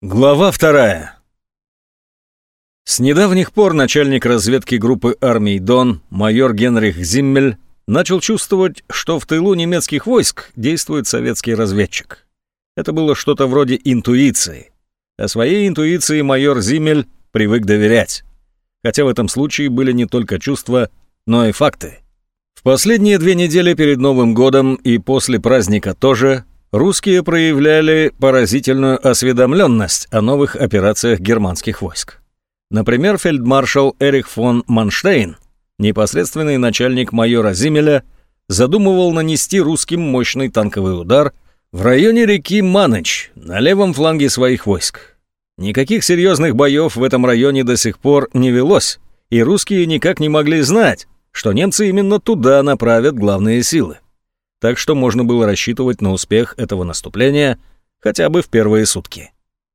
Глава вторая. С недавних пор начальник разведки группы армий Дон, майор Генрих Зиммель, начал чувствовать, что в тылу немецких войск действует советский разведчик. Это было что-то вроде интуиции. А своей интуиции майор Зиммель привык доверять. Хотя в этом случае были не только чувства, но и факты. В последние две недели перед Новым годом и после праздника тоже русские проявляли поразительную осведомленность о новых операциях германских войск. Например, фельдмаршал Эрих фон Манштейн, непосредственный начальник майора Зимеля, задумывал нанести русским мощный танковый удар в районе реки Маныч на левом фланге своих войск. Никаких серьезных боев в этом районе до сих пор не велось, и русские никак не могли знать, что немцы именно туда направят главные силы так что можно было рассчитывать на успех этого наступления хотя бы в первые сутки.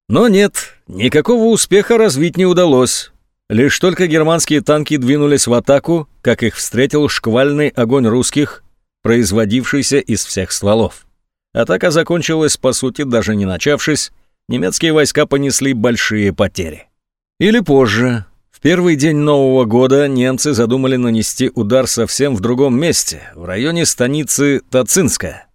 Но нет, никакого успеха развить не удалось. Лишь только германские танки двинулись в атаку, как их встретил шквальный огонь русских, производившийся из всех стволов. Атака закончилась, по сути, даже не начавшись, немецкие войска понесли большие потери. Или позже, первый день Нового года немцы задумали нанести удар совсем в другом месте, в районе станицы Тацинская.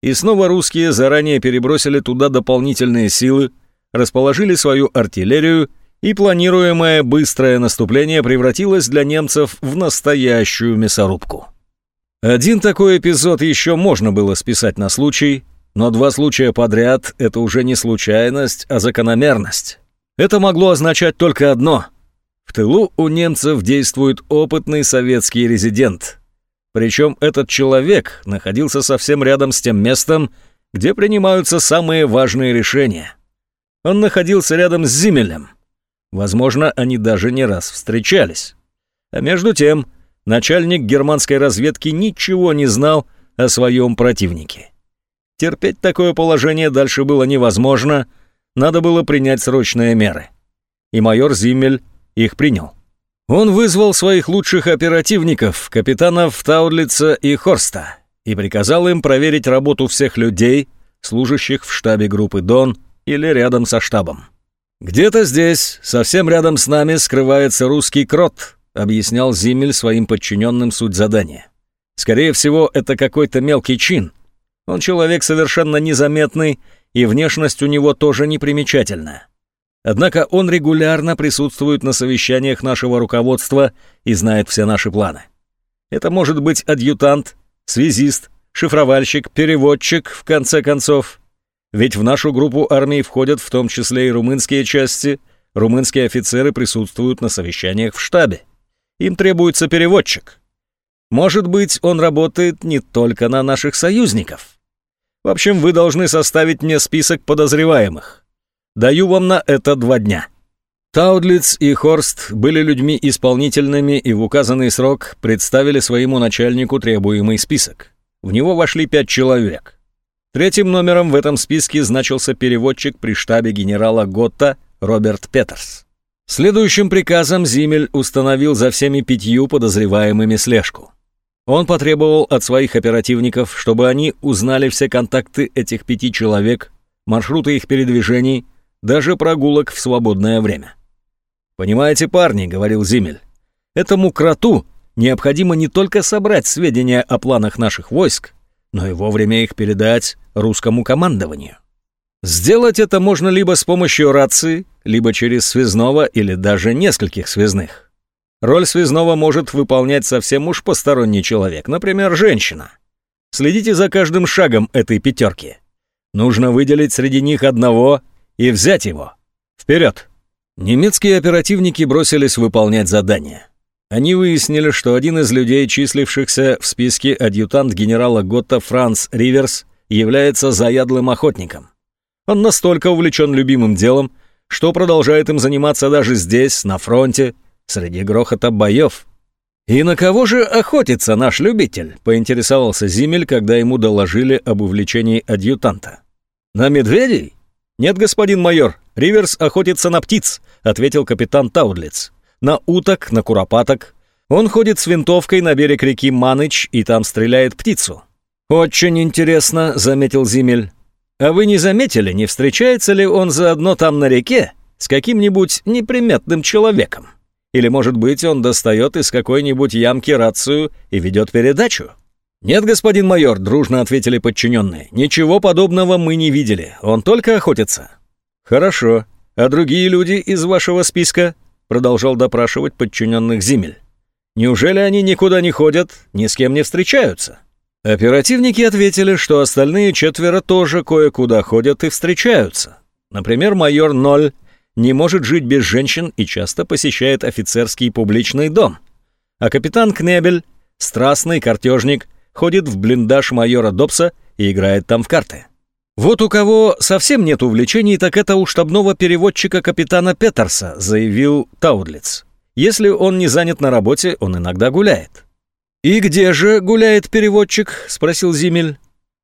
И снова русские заранее перебросили туда дополнительные силы, расположили свою артиллерию, и планируемое быстрое наступление превратилось для немцев в настоящую мясорубку. Один такой эпизод еще можно было списать на случай, но два случая подряд — это уже не случайность, а закономерность. Это могло означать только одно — тылу у немцев действует опытный советский резидент. Причем этот человек находился совсем рядом с тем местом, где принимаются самые важные решения. Он находился рядом с Зимелем. Возможно, они даже не раз встречались. А между тем, начальник германской разведки ничего не знал о своем противнике. Терпеть такое положение дальше было невозможно, надо было принять срочные меры. И майор Зиммель их принял. Он вызвал своих лучших оперативников, капитанов Таудлица и Хорста, и приказал им проверить работу всех людей, служащих в штабе группы «Дон» или рядом со штабом. «Где-то здесь, совсем рядом с нами, скрывается русский крот», объяснял Зимель своим подчиненным суть задания. «Скорее всего, это какой-то мелкий чин. Он человек совершенно незаметный, и внешность у него тоже непримечательная. Однако он регулярно присутствует на совещаниях нашего руководства и знает все наши планы. Это может быть адъютант, связист, шифровальщик, переводчик, в конце концов. Ведь в нашу группу армии входят в том числе и румынские части, румынские офицеры присутствуют на совещаниях в штабе. Им требуется переводчик. Может быть, он работает не только на наших союзников. В общем, вы должны составить мне список подозреваемых. Даю вам на это два дня». Таудлиц и Хорст были людьми исполнительными и в указанный срок представили своему начальнику требуемый список. В него вошли пять человек. Третьим номером в этом списке значился переводчик при штабе генерала Готта Роберт Петерс. Следующим приказом Зимель установил за всеми пятью подозреваемыми слежку. Он потребовал от своих оперативников, чтобы они узнали все контакты этих пяти человек, маршруты их передвижений, даже прогулок в свободное время. «Понимаете, парни», — говорил Зимель, — «этому кроту необходимо не только собрать сведения о планах наших войск, но и вовремя их передать русскому командованию. Сделать это можно либо с помощью рации, либо через связного или даже нескольких связных. Роль связного может выполнять совсем уж посторонний человек, например, женщина. Следите за каждым шагом этой пятерки. Нужно выделить среди них одного и взять его. Вперед!» Немецкие оперативники бросились выполнять задание. Они выяснили, что один из людей, числившихся в списке адъютант генерала Готта Франц Риверс, является заядлым охотником. Он настолько увлечен любимым делом, что продолжает им заниматься даже здесь, на фронте, среди грохота боев. «И на кого же охотится наш любитель?» — поинтересовался Зимель, когда ему доложили об увлечении адъютанта. «На медведей? «Нет, господин майор, Риверс охотится на птиц», — ответил капитан Таудлиц. «На уток, на куропаток. Он ходит с винтовкой на берег реки Маныч и там стреляет птицу». «Очень интересно», — заметил Зимель. А вы не заметили, не встречается ли он заодно там на реке с каким-нибудь неприметным человеком? Или, может быть, он достает из какой-нибудь ямки рацию и ведет передачу? «Нет, господин майор», — дружно ответили подчиненные. «Ничего подобного мы не видели. Он только охотится». «Хорошо. А другие люди из вашего списка?» — продолжал допрашивать подчиненных Зимель. «Неужели они никуда не ходят, ни с кем не встречаются?» Оперативники ответили, что остальные четверо тоже кое-куда ходят и встречаются. Например, майор Ноль не может жить без женщин и часто посещает офицерский публичный дом. А капитан Кнебель, страстный картежник, ходит в блиндаж майора Добса и играет там в карты. Вот у кого совсем нет увлечений, так это у штабного переводчика капитана Петерса, заявил Таудлиц. Если он не занят на работе, он иногда гуляет. «И где же гуляет переводчик?» — спросил Зимель.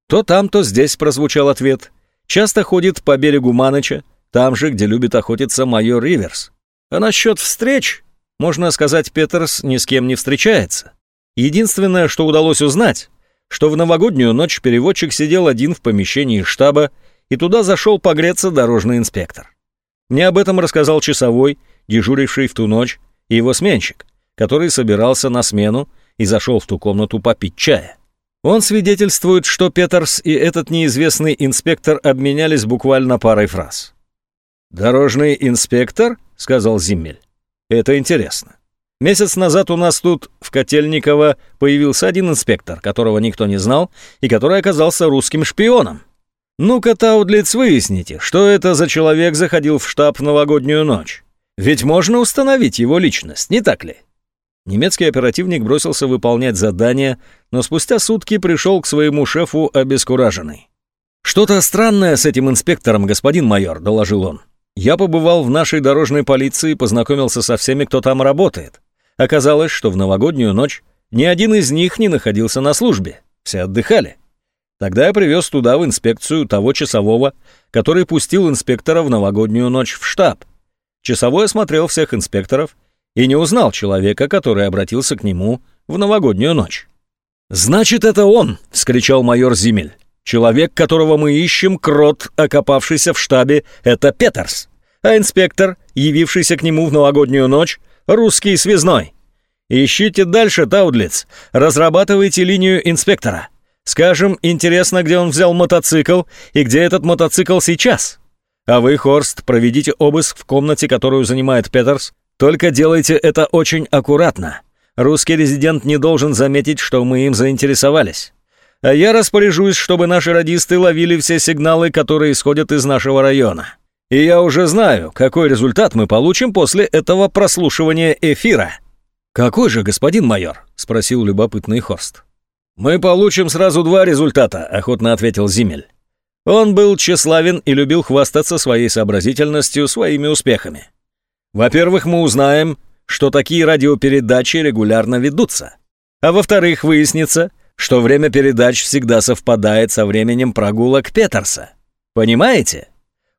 «То там, то здесь», — прозвучал ответ. «Часто ходит по берегу Маныча, там же, где любит охотиться майор Риверс. А насчет встреч, можно сказать, Петерс ни с кем не встречается. Единственное, что удалось узнать, что в новогоднюю ночь переводчик сидел один в помещении штаба, и туда зашел погреться дорожный инспектор. Мне об этом рассказал часовой, дежуривший в ту ночь, и его сменщик, который собирался на смену и зашел в ту комнату попить чая. Он свидетельствует, что Петерс и этот неизвестный инспектор обменялись буквально парой фраз. «Дорожный инспектор?» — сказал Зиммель. «Это интересно. Месяц назад у нас тут, в Котельниково, появился один инспектор, которого никто не знал и который оказался русским шпионом. Ну-ка, Таудлиц, выясните, что это за человек заходил в штаб в новогоднюю ночь. Ведь можно установить его личность, не так ли?» Немецкий оперативник бросился выполнять задание, но спустя сутки пришел к своему шефу обескураженный. «Что-то странное с этим инспектором, господин майор», — доложил он. Я побывал в нашей дорожной полиции и познакомился со всеми, кто там работает. Оказалось, что в новогоднюю ночь ни один из них не находился на службе, все отдыхали. Тогда я привез туда в инспекцию того часового, который пустил инспектора в новогоднюю ночь в штаб. Часовой осмотрел всех инспекторов и не узнал человека, который обратился к нему в новогоднюю ночь. «Значит, это он!» — вскричал майор Зимель. Человек, которого мы ищем, крот, окопавшийся в штабе, это Петерс. А инспектор, явившийся к нему в новогоднюю ночь, русский связной. Ищите дальше, Таудлиц. Разрабатывайте линию инспектора. Скажем, интересно, где он взял мотоцикл и где этот мотоцикл сейчас. А вы, Хорст, проведите обыск в комнате, которую занимает Петерс. Только делайте это очень аккуратно. Русский резидент не должен заметить, что мы им заинтересовались а я распоряжусь, чтобы наши радисты ловили все сигналы, которые исходят из нашего района. И я уже знаю, какой результат мы получим после этого прослушивания эфира». «Какой же, господин майор?» — спросил любопытный Хорст. «Мы получим сразу два результата», — охотно ответил Зимель. Он был тщеславен и любил хвастаться своей сообразительностью, своими успехами. Во-первых, мы узнаем, что такие радиопередачи регулярно ведутся. А во-вторых, выяснится, что время передач всегда совпадает со временем прогулок Петерса. Понимаете?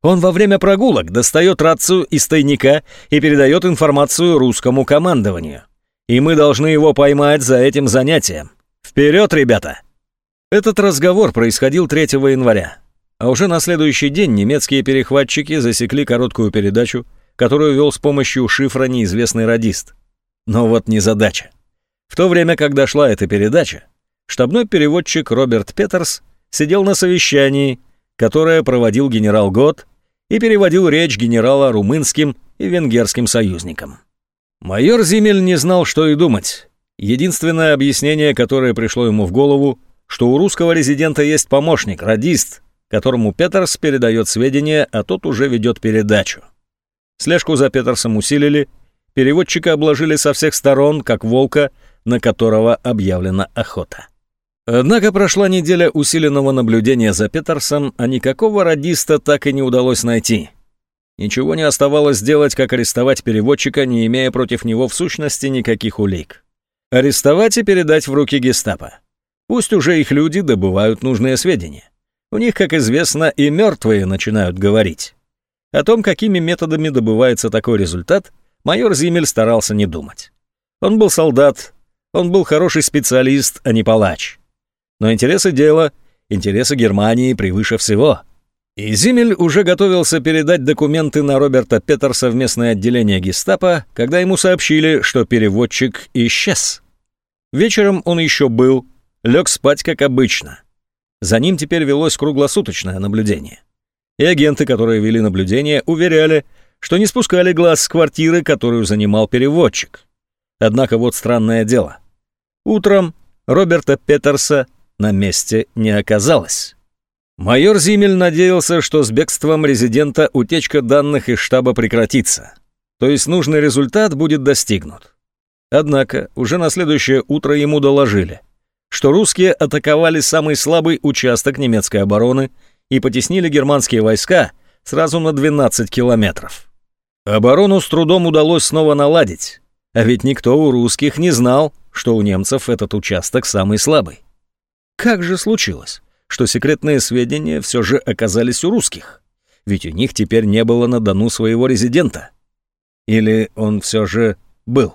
Он во время прогулок достает рацию из тайника и передает информацию русскому командованию. И мы должны его поймать за этим занятием. Вперед, ребята! Этот разговор происходил 3 января. А уже на следующий день немецкие перехватчики засекли короткую передачу, которую вел с помощью шифра неизвестный радист. Но вот не задача. В то время, когда шла эта передача, штабной переводчик Роберт Петерс сидел на совещании, которое проводил генерал Гот и переводил речь генерала румынским и венгерским союзникам. Майор Зимель не знал, что и думать. Единственное объяснение, которое пришло ему в голову, что у русского резидента есть помощник, радист, которому Петерс передает сведения, а тот уже ведет передачу. Слежку за Петерсом усилили, переводчика обложили со всех сторон, как волка, на которого объявлена охота. Однако прошла неделя усиленного наблюдения за Петерсом, а никакого радиста так и не удалось найти. Ничего не оставалось сделать, как арестовать переводчика, не имея против него в сущности никаких улик. Арестовать и передать в руки гестапо. Пусть уже их люди добывают нужные сведения. У них, как известно, и мертвые начинают говорить. О том, какими методами добывается такой результат, майор Зимель старался не думать. Он был солдат, он был хороший специалист, а не палач. Но интересы дела, интересы Германии превыше всего. И Зимель уже готовился передать документы на Роберта Петерса в местное отделение гестапо, когда ему сообщили, что переводчик исчез. Вечером он еще был, лег спать как обычно. За ним теперь велось круглосуточное наблюдение. И агенты, которые вели наблюдение, уверяли, что не спускали глаз с квартиры, которую занимал переводчик. Однако вот странное дело. Утром Роберта Петерса на месте не оказалось. Майор Зимель надеялся, что с бегством резидента утечка данных из штаба прекратится, то есть нужный результат будет достигнут. Однако уже на следующее утро ему доложили, что русские атаковали самый слабый участок немецкой обороны и потеснили германские войска сразу на 12 километров. Оборону с трудом удалось снова наладить, а ведь никто у русских не знал, что у немцев этот участок самый слабый. Как же случилось? что секретные сведения все же оказались у русских, ведь у них теперь не было на Дону своего резидента. Или он все же был?